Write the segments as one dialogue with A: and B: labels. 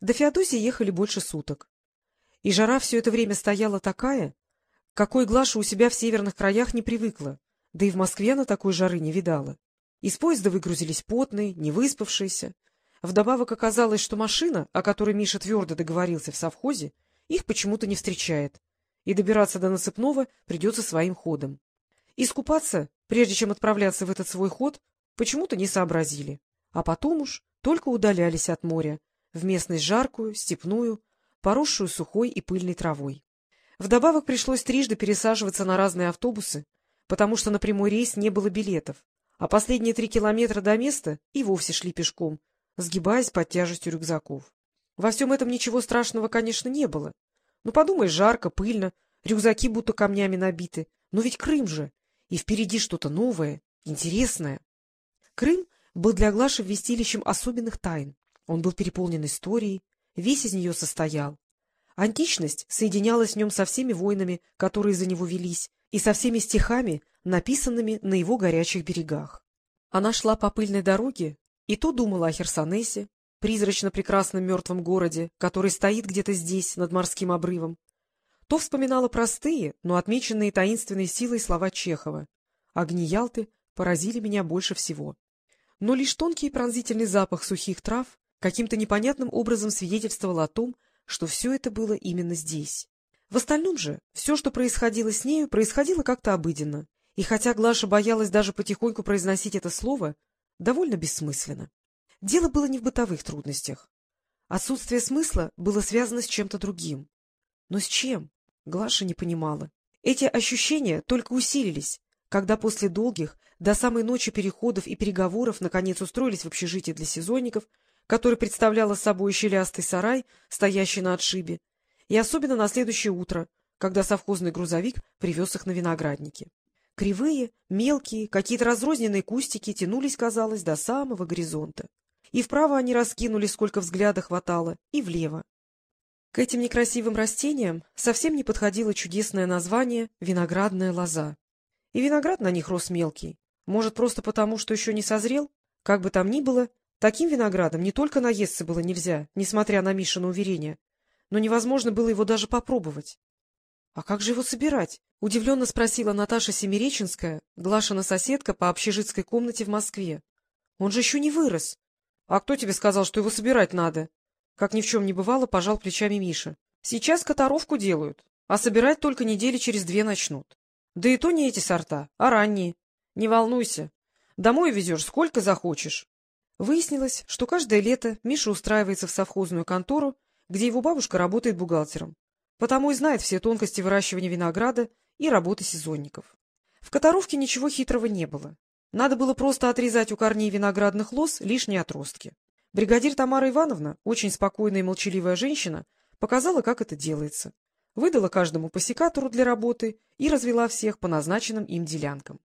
A: До Феодосии ехали больше суток. И жара все это время стояла такая, какой Глаша у себя в северных краях не привыкла, да и в Москве она такой жары не видала. Из поезда выгрузились потные, невыспавшиеся. Вдобавок оказалось, что машина, о которой Миша твердо договорился в совхозе, их почему-то не встречает, и добираться до Насыпного придется своим ходом. Искупаться, прежде чем отправляться в этот свой ход, почему-то не сообразили, а потом уж только удалялись от моря, в местность жаркую, степную, поросшую сухой и пыльной травой. Вдобавок пришлось трижды пересаживаться на разные автобусы, потому что на прямой рейс не было билетов, а последние три километра до места и вовсе шли пешком, сгибаясь под тяжестью рюкзаков. Во всем этом ничего страшного, конечно, не было. Ну, подумай, жарко, пыльно, рюкзаки будто камнями набиты. Но ведь Крым же, и впереди что-то новое, интересное. Крым был для Глаши вместилищем особенных тайн. Он был переполнен историей, весь из нее состоял. Античность соединялась в нем со всеми войнами, которые за него велись, и со всеми стихами, написанными на его горячих берегах. Она шла по пыльной дороге и то думала о Херсонесе, призрачно прекрасном мертвом городе, который стоит где-то здесь, над морским обрывом, то вспоминала простые, но отмеченные таинственной силой слова Чехова. «Огни Ялты поразили меня больше всего». Но лишь тонкий и пронзительный запах сухих трав каким-то непонятным образом свидетельствовал о том, что все это было именно здесь. В остальном же все, что происходило с нею, происходило как-то обыденно, и хотя Глаша боялась даже потихоньку произносить это слово, довольно бессмысленно. Дело было не в бытовых трудностях. Отсутствие смысла было связано с чем-то другим. Но с чем? Глаша не понимала. Эти ощущения только усилились, когда после долгих, до самой ночи переходов и переговоров наконец устроились в общежитие для сезонников, которое представляло собой щелястый сарай, стоящий на отшибе, и особенно на следующее утро, когда совхозный грузовик привез их на виноградники. Кривые, мелкие, какие-то разрозненные кустики тянулись, казалось, до самого горизонта. И вправо они раскинули, сколько взгляда хватало, и влево. К этим некрасивым растениям совсем не подходило чудесное название «виноградная лоза». И виноград на них рос мелкий. Может, просто потому, что еще не созрел? Как бы там ни было, таким виноградом не только наесться было нельзя, несмотря на Мишина уверение, но невозможно было его даже попробовать. — А как же его собирать? — удивленно спросила Наташа Семиреченская, Глашина соседка по общежитской комнате в Москве. — Он же еще не вырос. — А кто тебе сказал, что его собирать надо? Как ни в чем не бывало, пожал плечами Миша. Сейчас которовку делают, а собирать только недели через две начнут. Да и то не эти сорта, а ранние. Не волнуйся. Домой везешь сколько захочешь. Выяснилось, что каждое лето Миша устраивается в совхозную контору, где его бабушка работает бухгалтером. Потому и знает все тонкости выращивания винограда и работы сезонников. В которовке ничего хитрого не было. Надо было просто отрезать у корней виноградных лоз лишние отростки. Бригадир Тамара Ивановна, очень спокойная и молчаливая женщина, показала, как это делается. Выдала каждому по секатору для работы и развела всех по назначенным им делянкам.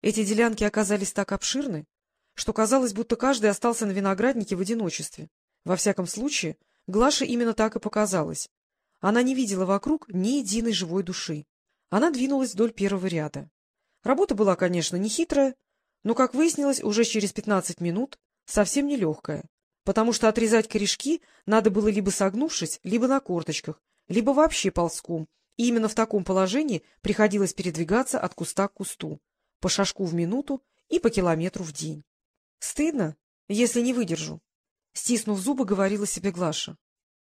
A: Эти делянки оказались так обширны, что казалось, будто каждый остался на винограднике в одиночестве. Во всяком случае, Глаше именно так и показалось. Она не видела вокруг ни единой живой души. Она двинулась вдоль первого ряда. Работа была, конечно, не хитрая, но, как выяснилось, уже через пятнадцать минут совсем нелегкая потому что отрезать корешки надо было либо согнувшись, либо на корточках, либо вообще ползком, и именно в таком положении приходилось передвигаться от куста к кусту, по шажку в минуту и по километру в день. Стыдно, если не выдержу. Стиснув зубы, говорила себе Глаша.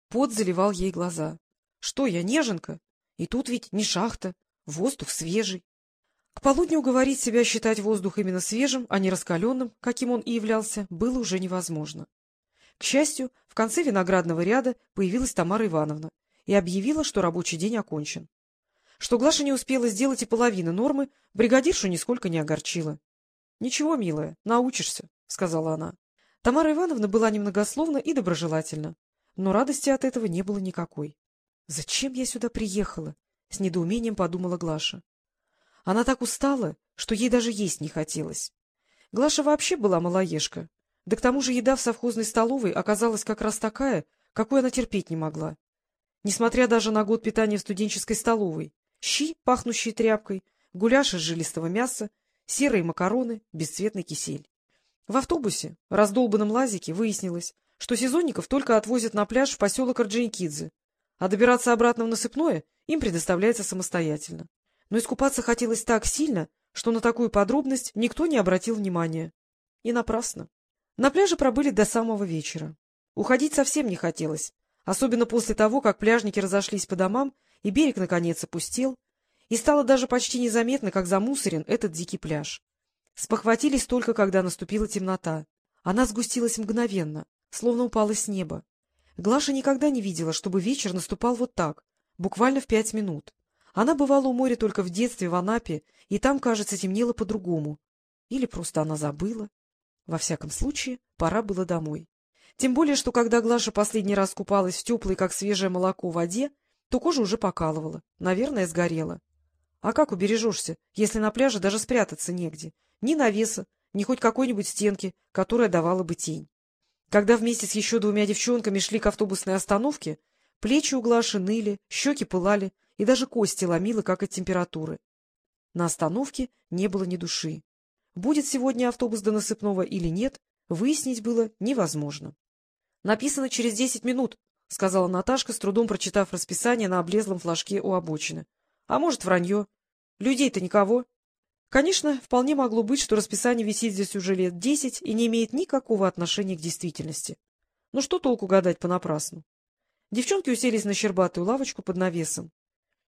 A: Пот заливал ей глаза. Что я, неженка? И тут ведь не шахта, воздух свежий. К полудню уговорить себя считать воздух именно свежим, а не раскаленным, каким он и являлся, было уже невозможно. К счастью, в конце виноградного ряда появилась Тамара Ивановна и объявила, что рабочий день окончен. Что Глаша не успела сделать и половины нормы, бригадиршу нисколько не огорчила. — Ничего, милая, научишься, — сказала она. Тамара Ивановна была немногословна и доброжелательна, но радости от этого не было никакой. — Зачем я сюда приехала? — с недоумением подумала Глаша. Она так устала, что ей даже есть не хотелось. Глаша вообще была малоежка, да к тому же еда в совхозной столовой оказалась как раз такая, какой она терпеть не могла. Несмотря даже на год питания в студенческой столовой. Щи, пахнущие тряпкой, гуляш из жилистого мяса, серые макароны, бесцветный кисель. В автобусе, раздолбанном лазике, выяснилось, что сезонников только отвозят на пляж в поселок Орджоникидзе, а добираться обратно в Насыпное им предоставляется самостоятельно. Но искупаться хотелось так сильно, что на такую подробность никто не обратил внимания. И напрасно. На пляже пробыли до самого вечера. Уходить совсем не хотелось, особенно после того, как пляжники разошлись по домам, и берег, наконец, опустел, и стало даже почти незаметно, как замусорен этот дикий пляж. Спохватились только, когда наступила темнота. Она сгустилась мгновенно, словно упала с неба. Глаша никогда не видела, чтобы вечер наступал вот так, буквально в пять минут. Она бывала у моря только в детстве в Анапе, и там, кажется, темнело по-другому. Или просто она забыла. Во всяком случае, пора было домой. Тем более, что когда Глаша последний раз купалась в теплой, как свежее молоко, воде, то кожа уже покалывала, наверное, сгорела. А как убережешься, если на пляже даже спрятаться негде? Ни навеса, ни хоть какой-нибудь стенки, которая давала бы тень. Когда вместе с еще двумя девчонками шли к автобусной остановке, плечи у Глаши ныли, щеки пылали, и даже кости ломило, как от температуры. На остановке не было ни души. Будет сегодня автобус до Насыпного или нет, выяснить было невозможно. — Написано через десять минут, — сказала Наташка, с трудом прочитав расписание на облезлом флажке у обочины. — А может, вранье. Людей-то никого. Конечно, вполне могло быть, что расписание висит здесь уже лет десять и не имеет никакого отношения к действительности. Но что толку гадать понапрасну? Девчонки уселись на щербатую лавочку под навесом.